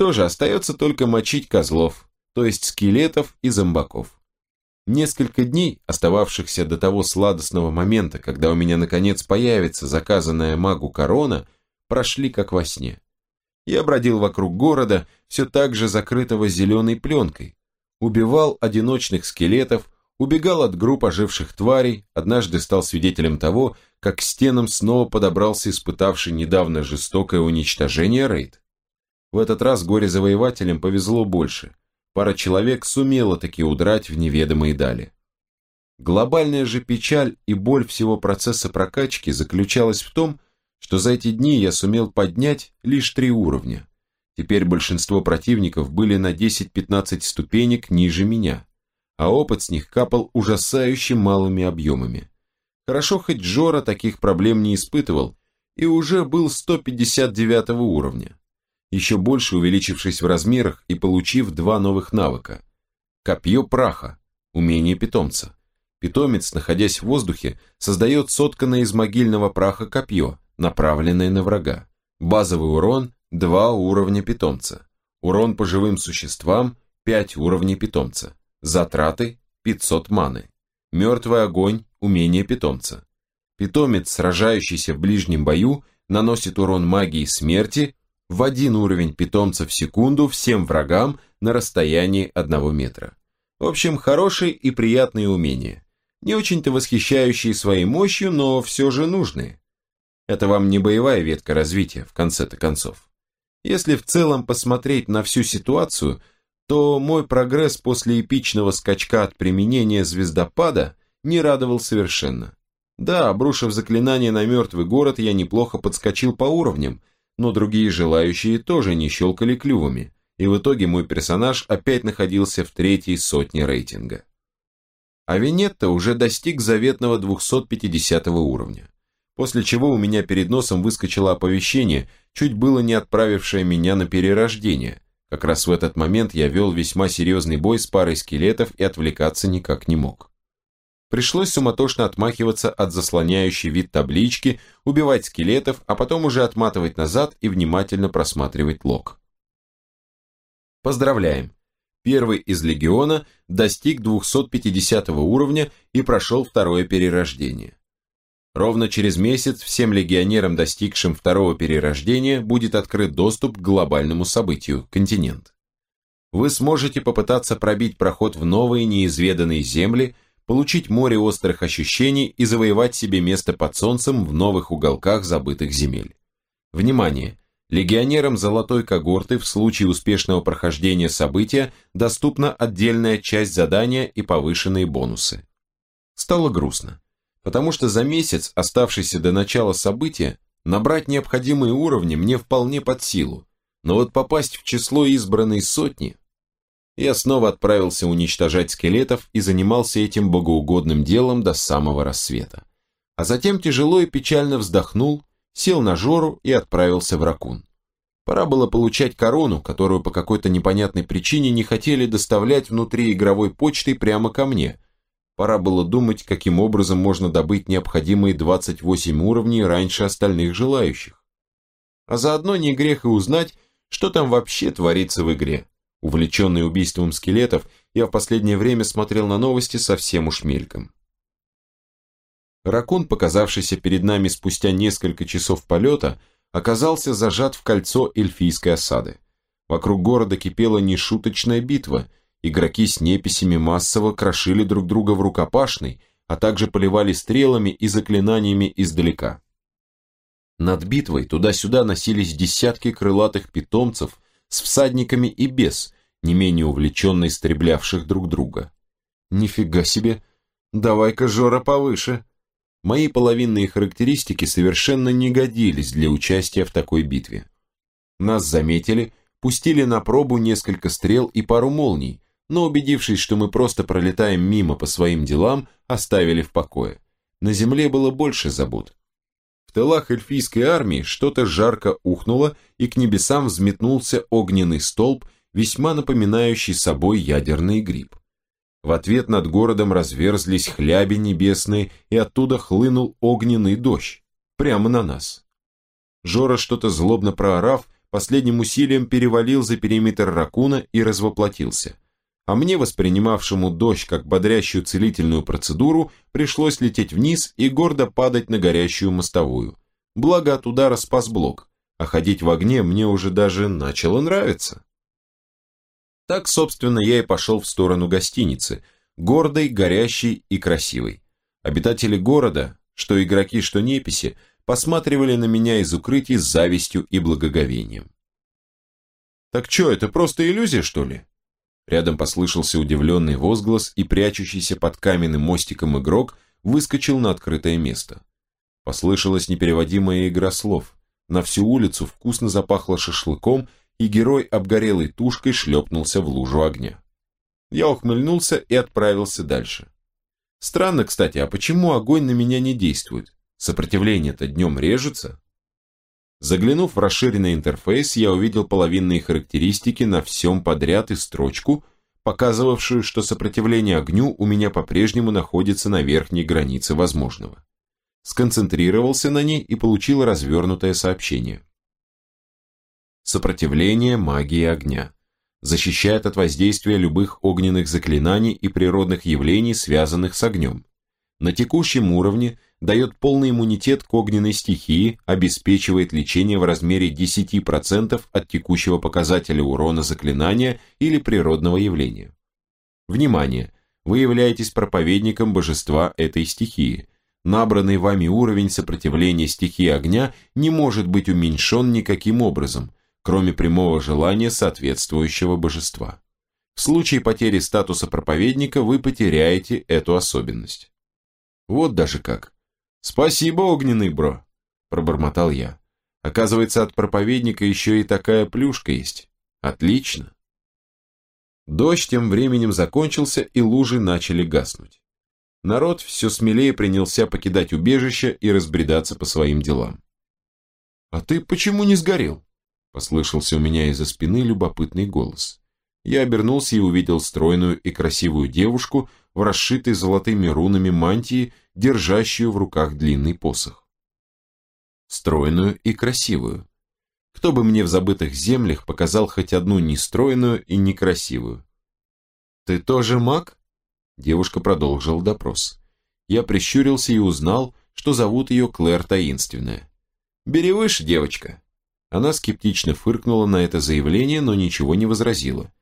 что же, остается только мочить козлов, то есть скелетов и зомбаков. Несколько дней, остававшихся до того сладостного момента, когда у меня наконец появится заказанная магу корона, прошли как во сне. Я бродил вокруг города, все так же закрытого зеленой пленкой, убивал одиночных скелетов, убегал от групп оживших тварей, однажды стал свидетелем того, как к стенам снова подобрался испытавший недавно жестокое уничтожение рейд. В этот раз горе-завоевателям повезло больше. Пара человек сумела таки удрать в неведомые дали. Глобальная же печаль и боль всего процесса прокачки заключалась в том, что за эти дни я сумел поднять лишь три уровня. Теперь большинство противников были на 10-15 ступенек ниже меня, а опыт с них капал ужасающе малыми объемами. Хорошо, хоть Джора таких проблем не испытывал и уже был 159 уровня, еще больше увеличившись в размерах и получив два новых навыка. Копье праха, умение питомца. Питомец, находясь в воздухе, создает сотканное из могильного праха копье, направленное на врага. Базовый урон – 2 уровня питомца. Урон по живым существам – 5 уровней питомца. Затраты – 500 маны. Мертвый огонь – умение питомца. Питомец, сражающийся в ближнем бою, наносит урон магии смерти в один уровень питомца в секунду всем врагам на расстоянии одного метра. В общем, хорошие и приятные умения. Не очень-то восхищающие своей мощью, но все же нужные. Это вам не боевая ветка развития, в конце-то концов. Если в целом посмотреть на всю ситуацию, то мой прогресс после эпичного скачка от применения звездопада не радовал совершенно. Да, обрушив заклинание на мертвый город, я неплохо подскочил по уровням, но другие желающие тоже не щелкали клювами, и в итоге мой персонаж опять находился в третьей сотне рейтинга. А Винетта уже достиг заветного 250 уровня после чего у меня перед носом выскочило оповещение, чуть было не отправившее меня на перерождение. Как раз в этот момент я вел весьма серьезный бой с парой скелетов и отвлекаться никак не мог. Пришлось суматошно отмахиваться от заслоняющей вид таблички, убивать скелетов, а потом уже отматывать назад и внимательно просматривать лог. Поздравляем! Первый из легиона достиг 250 уровня и прошел второе перерождение. Ровно через месяц всем легионерам, достигшим второго перерождения, будет открыт доступ к глобальному событию – континент. Вы сможете попытаться пробить проход в новые неизведанные земли, получить море острых ощущений и завоевать себе место под солнцем в новых уголках забытых земель. Внимание! Легионерам золотой когорты в случае успешного прохождения события доступна отдельная часть задания и повышенные бонусы. Стало грустно потому что за месяц, оставшийся до начала события, набрать необходимые уровни мне вполне под силу, но вот попасть в число избранной сотни... Я снова отправился уничтожать скелетов и занимался этим богоугодным делом до самого рассвета. А затем тяжело и печально вздохнул, сел на Жору и отправился в Ракун. Пора было получать корону, которую по какой-то непонятной причине не хотели доставлять внутри игровой почты прямо ко мне – Пора было думать, каким образом можно добыть необходимые 28 уровней раньше остальных желающих. А заодно не грех и узнать, что там вообще творится в игре. Увлеченный убийством скелетов, я в последнее время смотрел на новости совсем уж мельком. Ракун, показавшийся перед нами спустя несколько часов полета, оказался зажат в кольцо эльфийской осады. Вокруг города кипела нешуточная битва – Игроки с неписями массово крошили друг друга в рукопашной, а также поливали стрелами и заклинаниями издалека. Над битвой туда-сюда носились десятки крылатых питомцев с всадниками и без, не менее увлеченно истреблявших друг друга. Нифига себе! Давай-ка, Жора, повыше! Мои половинные характеристики совершенно не годились для участия в такой битве. Нас заметили, пустили на пробу несколько стрел и пару молний, но убедившись, что мы просто пролетаем мимо по своим делам, оставили в покое. На земле было больше забот. В тылах эльфийской армии что-то жарко ухнуло, и к небесам взметнулся огненный столб, весьма напоминающий собой ядерный гриб. В ответ над городом разверзлись хляби небесные, и оттуда хлынул огненный дождь, прямо на нас. Жора, что-то злобно проорав, последним усилием перевалил за периметр ракуна и развоплотился. А мне, воспринимавшему дождь как бодрящую целительную процедуру, пришлось лететь вниз и гордо падать на горящую мостовую. Благо от удара спас блок, а ходить в огне мне уже даже начало нравиться. Так, собственно, я и пошел в сторону гостиницы, гордой, горящей и красивой. Обитатели города, что игроки, что неписи, посматривали на меня из укрытий с завистью и благоговением. «Так что, это просто иллюзия, что ли?» Рядом послышался удивленный возглас, и прячущийся под каменным мостиком игрок выскочил на открытое место. Послышалась непереводимая игра слов. На всю улицу вкусно запахло шашлыком, и герой обгорелой тушкой шлепнулся в лужу огня. Я ухмыльнулся и отправился дальше. Странно, кстати, а почему огонь на меня не действует? Сопротивление-то днем режется. Заглянув в расширенный интерфейс, я увидел половинные характеристики на всем подряд и строчку, показывавшую, что сопротивление огню у меня по-прежнему находится на верхней границе возможного. Сконцентрировался на ней и получил развернутое сообщение. Сопротивление магии огня. Защищает от воздействия любых огненных заклинаний и природных явлений, связанных с огнем. На текущем уровне – дает полный иммунитет к огненной стихии, обеспечивает лечение в размере 10% от текущего показателя урона заклинания или природного явления. Внимание! Вы являетесь проповедником божества этой стихии. Набранный вами уровень сопротивления стихии огня не может быть уменьшен никаким образом, кроме прямого желания соответствующего божества. В случае потери статуса проповедника вы потеряете эту особенность. Вот даже как. «Спасибо, огненный бро», – пробормотал я. «Оказывается, от проповедника еще и такая плюшка есть. Отлично». Дождь тем временем закончился, и лужи начали гаснуть. Народ все смелее принялся покидать убежище и разбредаться по своим делам. «А ты почему не сгорел?» – послышался у меня из-за спины любопытный голос. Я обернулся и увидел стройную и красивую девушку в расшитой золотыми рунами мантии держащую в руках длинный посох. Стройную и красивую. Кто бы мне в забытых землях показал хоть одну нестройную и некрасивую? «Ты тоже маг?» Девушка продолжила допрос. Я прищурился и узнал, что зовут ее Клэр Таинственная. «Бери выше, девочка!» Она скептично фыркнула на это заявление, но ничего не возразила.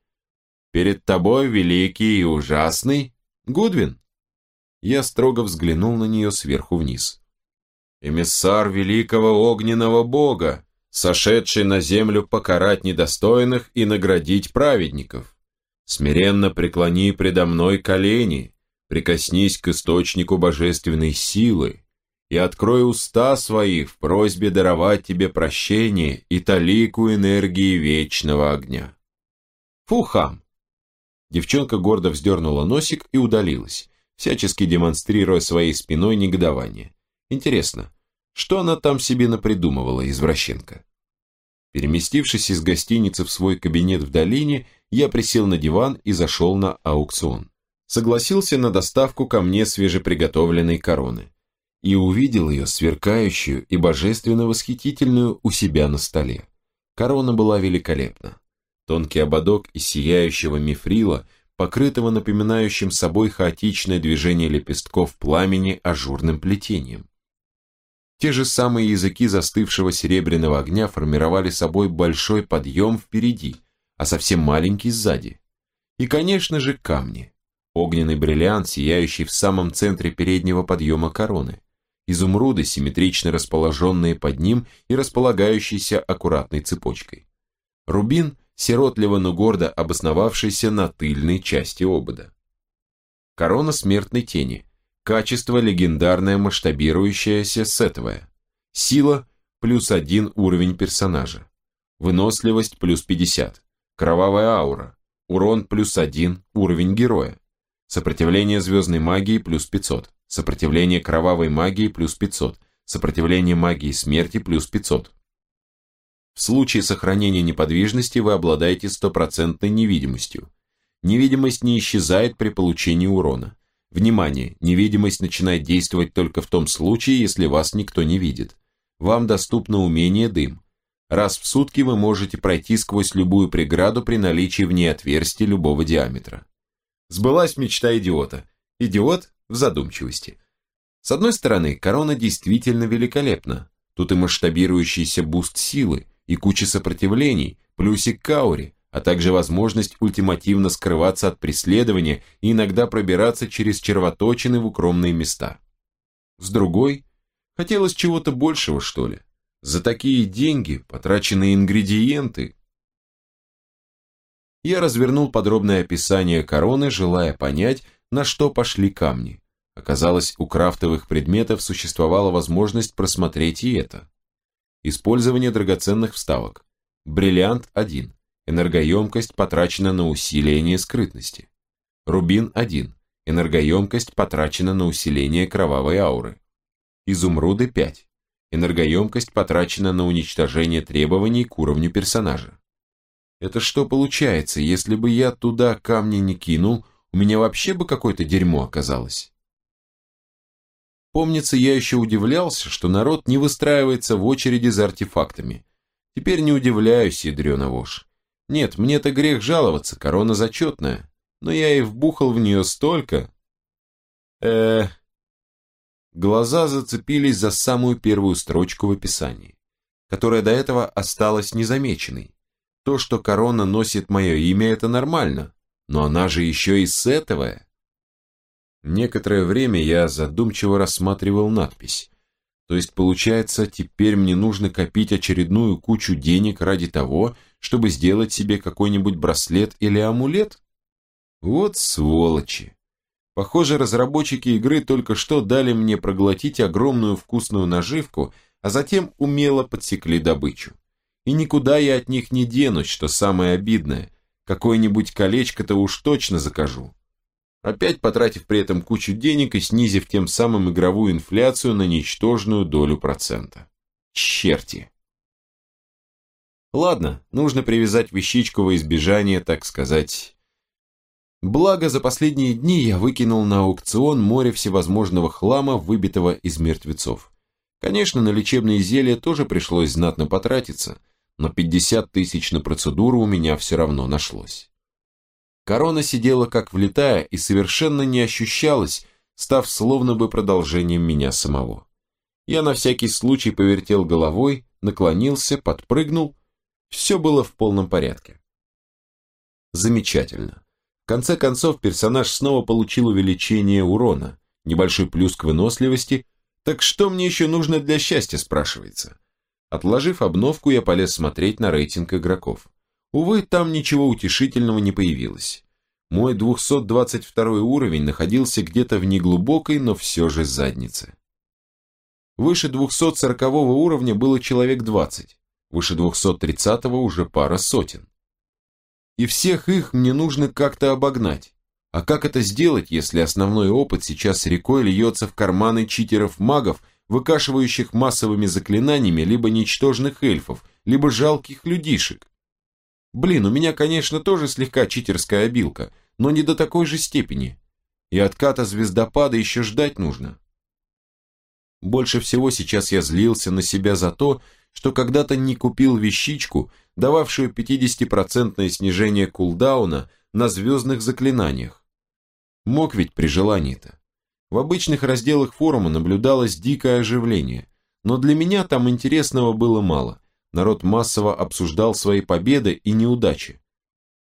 «Перед тобой великий и ужасный Гудвин!» Я строго взглянул на нее сверху вниз. «Эмиссар великого огненного бога, сошедший на землю покарать недостойных и наградить праведников. Смиренно преклони предо мной колени, прикоснись к источнику божественной силы и открой уста свои в просьбе даровать тебе прощение и талику энергии вечного огня». «Фу, Девчонка гордо вздернула носик и удалилась всячески демонстрируя своей спиной негодование. Интересно, что она там себе напридумывала, извращенка? Переместившись из гостиницы в свой кабинет в долине, я присел на диван и зашел на аукцион. Согласился на доставку ко мне свежеприготовленной короны. И увидел ее сверкающую и божественно восхитительную у себя на столе. Корона была великолепна. Тонкий ободок из сияющего мифрила – покрытого напоминающим собой хаотичное движение лепестков пламени ажурным плетением. Те же самые языки застывшего серебряного огня формировали собой большой подъем впереди, а совсем маленький сзади. И, конечно же, камни. Огненный бриллиант, сияющий в самом центре переднего подъема короны. Изумруды, симметрично расположенные под ним и располагающиеся аккуратной цепочкой. Рубин – сиротливо, но гордо обосновавшийся на тыльной части обода. Корона смертной тени. Качество легендарное масштабирующееся сетовое. Сила плюс один уровень персонажа. Выносливость плюс 50. Кровавая аура. Урон плюс один уровень героя. Сопротивление звездной магии плюс 500. Сопротивление кровавой магии плюс 500. Сопротивление магии смерти плюс 500. В случае сохранения неподвижности вы обладаете стопроцентной невидимостью. Невидимость не исчезает при получении урона. Внимание, невидимость начинает действовать только в том случае, если вас никто не видит. Вам доступно умение дым. Раз в сутки вы можете пройти сквозь любую преграду при наличии в ней отверстия любого диаметра. Сбылась мечта идиота. Идиот в задумчивости. С одной стороны, корона действительно великолепна. Тут и масштабирующийся буст силы, и куча сопротивлений, плюсик к ауре, а также возможность ультимативно скрываться от преследования и иногда пробираться через червоточины в укромные места. С другой, хотелось чего-то большего, что ли. За такие деньги, потраченные ингредиенты. Я развернул подробное описание короны, желая понять, на что пошли камни. Оказалось, у крафтовых предметов существовала возможность просмотреть и это. Использование драгоценных вставок. Бриллиант 1. Энергоемкость потрачена на усиление скрытности. Рубин 1. Энергоемкость потрачена на усиление кровавой ауры. Изумруды 5. Энергоемкость потрачена на уничтожение требований к уровню персонажа. Это что получается, если бы я туда камни не кинул, у меня вообще бы какое-то дерьмо оказалось? Помнится, я еще удивлялся, что народ не выстраивается в очереди за артефактами. Теперь не удивляюсь, ядрена вошь. Нет, мне-то грех жаловаться, корона зачетная. Но я и вбухал в нее столько. э Глаза зацепились за самую первую строчку в описании, которая до этого осталась незамеченной. То, что корона носит мое имя, это нормально, но она же еще и сетовая. Некоторое время я задумчиво рассматривал надпись. То есть, получается, теперь мне нужно копить очередную кучу денег ради того, чтобы сделать себе какой-нибудь браслет или амулет? Вот сволочи. Похоже, разработчики игры только что дали мне проглотить огромную вкусную наживку, а затем умело подсекли добычу. И никуда я от них не денусь, что самое обидное. Какое-нибудь колечко-то уж точно закажу опять потратив при этом кучу денег и снизив тем самым игровую инфляцию на ничтожную долю процента. Черти. Ладно, нужно привязать вещичку во избежание, так сказать. Благо, за последние дни я выкинул на аукцион море всевозможного хлама, выбитого из мертвецов. Конечно, на лечебные зелья тоже пришлось знатно потратиться, но 50 тысяч на процедуру у меня все равно нашлось. Корона сидела как влитая и совершенно не ощущалась, став словно бы продолжением меня самого. Я на всякий случай повертел головой, наклонился, подпрыгнул. Все было в полном порядке. Замечательно. В конце концов, персонаж снова получил увеличение урона, небольшой плюс к выносливости, так что мне еще нужно для счастья, спрашивается. Отложив обновку, я полез смотреть на рейтинг игроков. Увы, там ничего утешительного не появилось. Мой 222 уровень находился где-то в неглубокой, но все же заднице. Выше 240 уровня было человек 20, выше 230 уже пара сотен. И всех их мне нужно как-то обогнать. А как это сделать, если основной опыт сейчас рекой льется в карманы читеров-магов, выкашивающих массовыми заклинаниями либо ничтожных эльфов, либо жалких людишек? Блин, у меня, конечно, тоже слегка читерская обилка, но не до такой же степени. И отката звездопада еще ждать нужно. Больше всего сейчас я злился на себя за то, что когда-то не купил вещичку, дававшую 50% снижение кулдауна на звездных заклинаниях. Мог ведь при желании-то. В обычных разделах форума наблюдалось дикое оживление, но для меня там интересного было мало – народ массово обсуждал свои победы и неудачи.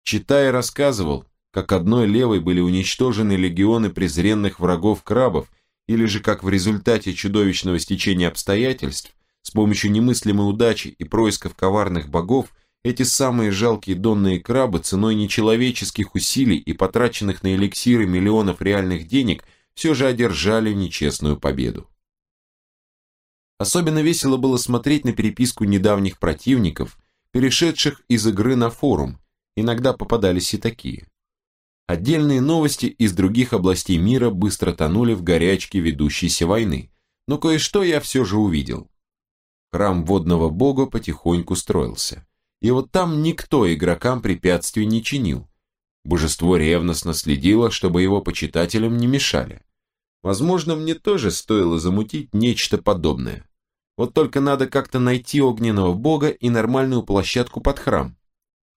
Читая рассказывал, как одной левой были уничтожены легионы презренных врагов крабов, или же как в результате чудовищного стечения обстоятельств, с помощью немыслимой удачи и происков коварных богов, эти самые жалкие донные крабы ценой нечеловеческих усилий и потраченных на эликсиры миллионов реальных денег все же одержали нечестную победу. Особенно весело было смотреть на переписку недавних противников, перешедших из игры на форум, иногда попадались и такие. Отдельные новости из других областей мира быстро тонули в горячке ведущейся войны, но кое-что я все же увидел. Храм водного бога потихоньку строился, и вот там никто игрокам препятствий не чинил. Божество ревностно следило, чтобы его почитателям не мешали. Возможно, мне тоже стоило замутить нечто подобное. Вот только надо как-то найти огненного бога и нормальную площадку под храм.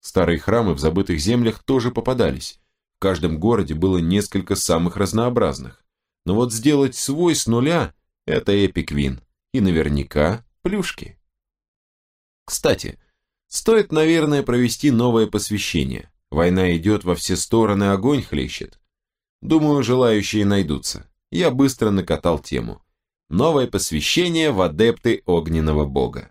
Старые храмы в забытых землях тоже попадались. В каждом городе было несколько самых разнообразных. Но вот сделать свой с нуля – это эпик вин. И наверняка плюшки. Кстати, стоит, наверное, провести новое посвящение. Война идет во все стороны, огонь хлещет. Думаю, желающие найдутся. Я быстро накатал тему. Новое посвящение в адепты огненного бога.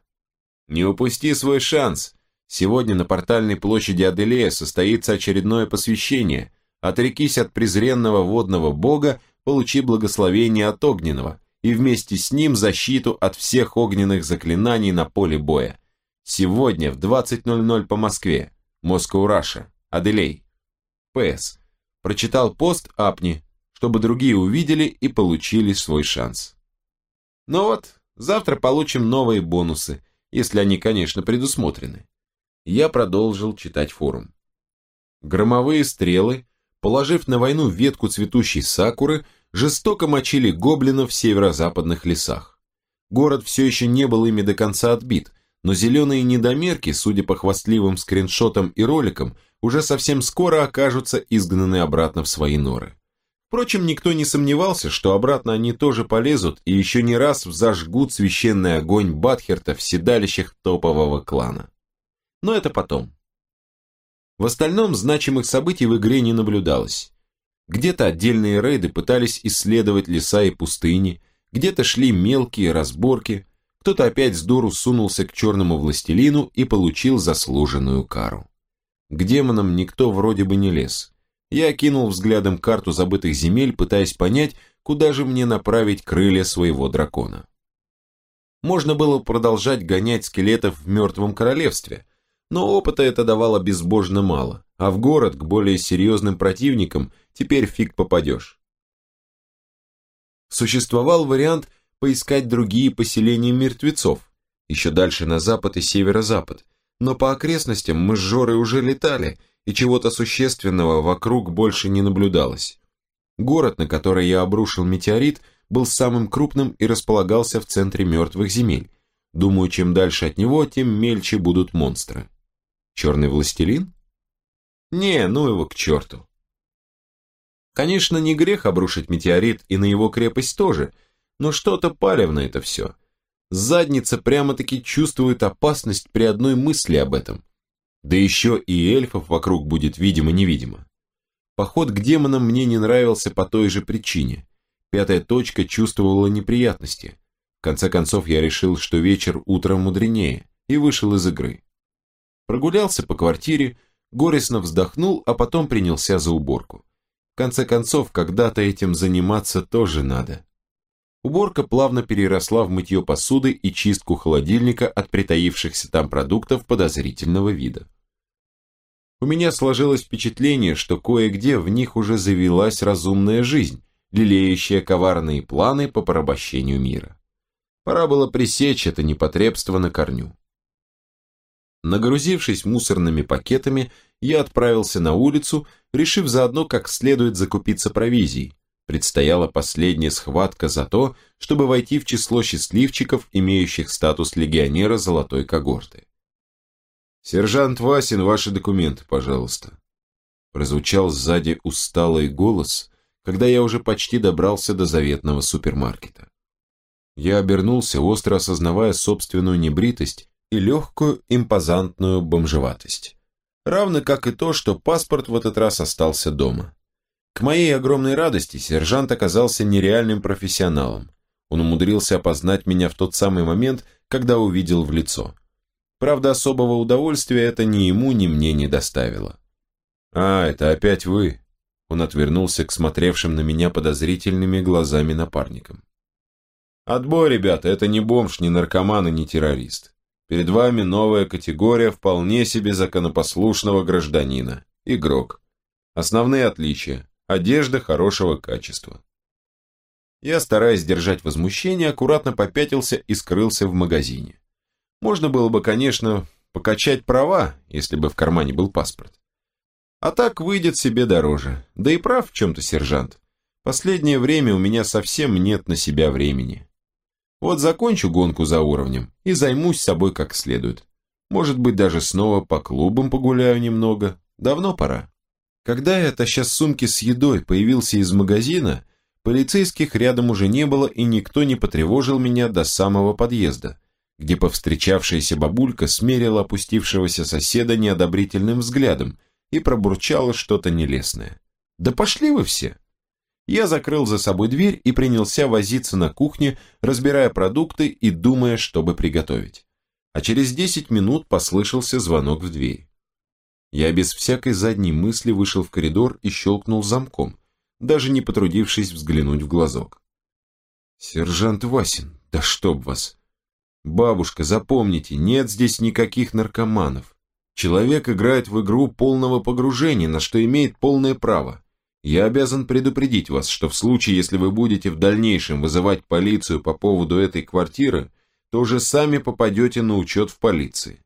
Не упусти свой шанс. Сегодня на портальной площади Аделея состоится очередное посвящение. Отрекись от презренного водного бога, получи благословение от огненного и вместе с ним защиту от всех огненных заклинаний на поле боя. Сегодня в 20.00 по Москве. Москва Раша. Аделей. П.С. Прочитал пост, апни, чтобы другие увидели и получили свой шанс. Ну вот, завтра получим новые бонусы, если они, конечно, предусмотрены. Я продолжил читать форум. Громовые стрелы, положив на войну ветку цветущей сакуры, жестоко мочили гоблинов в северо-западных лесах. Город все еще не был ими до конца отбит, но зеленые недомерки, судя по хвастливым скриншотам и роликам, уже совсем скоро окажутся изгнаны обратно в свои норы. Впрочем, никто не сомневался, что обратно они тоже полезут и еще не раз взожгут священный огонь Батхерта в седалищах топового клана. Но это потом. В остальном значимых событий в игре не наблюдалось. Где-то отдельные рейды пытались исследовать леса и пустыни, где-то шли мелкие разборки, кто-то опять с дуру сунулся к черному властелину и получил заслуженную кару. К демонам никто вроде бы не лез. Я окинул взглядом карту забытых земель, пытаясь понять, куда же мне направить крылья своего дракона. Можно было продолжать гонять скелетов в мертвом королевстве, но опыта это давало безбожно мало, а в город к более серьезным противникам теперь фиг попадешь. Существовал вариант поискать другие поселения мертвецов, еще дальше на запад и северо-запад, но по окрестностям мы с Жорой уже летали – и чего-то существенного вокруг больше не наблюдалось. Город, на который я обрушил метеорит, был самым крупным и располагался в центре мертвых земель. Думаю, чем дальше от него, тем мельче будут монстры. Черный властелин? Не, ну его к черту. Конечно, не грех обрушить метеорит и на его крепость тоже, но что-то палевно это все. Задница прямо-таки чувствует опасность при одной мысли об этом. Да еще и эльфов вокруг будет видимо-невидимо. Поход к демонам мне не нравился по той же причине. Пятая точка чувствовала неприятности. В конце концов я решил, что вечер утром мудренее, и вышел из игры. Прогулялся по квартире, горестно вздохнул, а потом принялся за уборку. В конце концов, когда-то этим заниматься тоже надо. Уборка плавно переросла в мытье посуды и чистку холодильника от притаившихся там продуктов подозрительного вида. У меня сложилось впечатление, что кое-где в них уже завелась разумная жизнь, лелеющая коварные планы по порабощению мира. Пора было пресечь это непотребство на корню. Нагрузившись мусорными пакетами, я отправился на улицу, решив заодно как следует закупиться провизией. Предстояла последняя схватка за то, чтобы войти в число счастливчиков, имеющих статус легионера золотой когорты. «Сержант Васин, ваши документы, пожалуйста». Прозвучал сзади усталый голос, когда я уже почти добрался до заветного супермаркета. Я обернулся, остро осознавая собственную небритость и легкую импозантную бомжеватость. Равно как и то, что паспорт в этот раз остался дома. К моей огромной радости сержант оказался нереальным профессионалом. Он умудрился опознать меня в тот самый момент, когда увидел в лицо. Правда, особого удовольствия это ни ему, ни мне не доставило. «А, это опять вы?» Он отвернулся к смотревшим на меня подозрительными глазами напарникам. «Отбой, ребята, это не бомж, не наркоман и не террорист. Перед вами новая категория вполне себе законопослушного гражданина. Игрок. Основные отличия. Одежда хорошего качества. Я, стараясь держать возмущение, аккуратно попятился и скрылся в магазине. Можно было бы, конечно, покачать права, если бы в кармане был паспорт. А так выйдет себе дороже. Да и прав в чем-то, сержант. Последнее время у меня совсем нет на себя времени. Вот закончу гонку за уровнем и займусь собой как следует. Может быть, даже снова по клубам погуляю немного. Давно пора. Когда я, таща сумки с едой, появился из магазина, полицейских рядом уже не было и никто не потревожил меня до самого подъезда, где повстречавшаяся бабулька смерила опустившегося соседа неодобрительным взглядом и пробурчала что-то нелестное. «Да пошли вы все!» Я закрыл за собой дверь и принялся возиться на кухне, разбирая продукты и думая, чтобы приготовить. А через 10 минут послышался звонок в дверь. Я без всякой задней мысли вышел в коридор и щелкнул замком, даже не потрудившись взглянуть в глазок. «Сержант Васин, да чтоб вас!» «Бабушка, запомните, нет здесь никаких наркоманов. Человек играет в игру полного погружения, на что имеет полное право. Я обязан предупредить вас, что в случае, если вы будете в дальнейшем вызывать полицию по поводу этой квартиры, то уже сами попадете на учет в полиции.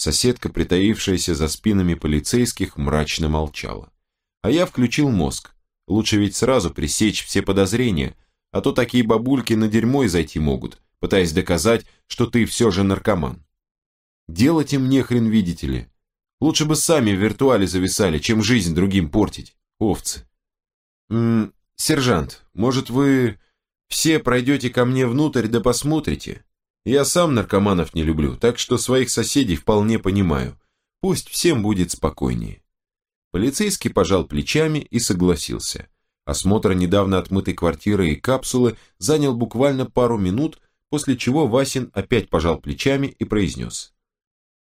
Соседка, притаившаяся за спинами полицейских, мрачно молчала. А я включил мозг. Лучше ведь сразу пресечь все подозрения, а то такие бабульки на дерьмо и зайти могут, пытаясь доказать, что ты все же наркоман. Делать им нехрен, видите ли. Лучше бы сами в виртуале зависали, чем жизнь другим портить овцы. М -м, сержант, может вы все пройдете ко мне внутрь да посмотрите? Я сам наркоманов не люблю, так что своих соседей вполне понимаю. Пусть всем будет спокойнее. Полицейский пожал плечами и согласился. Осмотр недавно отмытой квартиры и капсулы занял буквально пару минут, после чего Васин опять пожал плечами и произнес.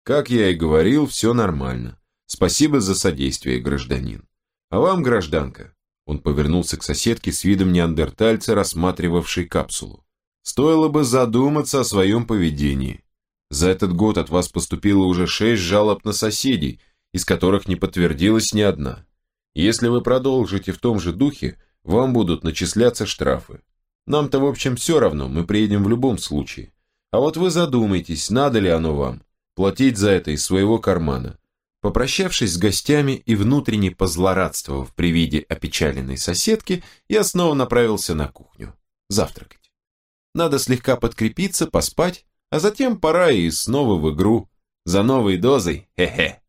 «Как я и говорил, все нормально. Спасибо за содействие, гражданин. А вам, гражданка, он повернулся к соседке с видом неандертальца, рассматривавшей капсулу. Стоило бы задуматься о своем поведении. За этот год от вас поступило уже шесть жалоб на соседей, из которых не подтвердилась ни одна. Если вы продолжите в том же духе, вам будут начисляться штрафы. Нам-то, в общем, все равно, мы приедем в любом случае. А вот вы задумайтесь, надо ли оно вам, платить за это из своего кармана. Попрощавшись с гостями и внутренне позлорадствовав при виде опечаленной соседки, я снова направился на кухню. Завтракать. Надо слегка подкрепиться, поспать, а затем пора и снова в игру. За новой дозой, хе-хе.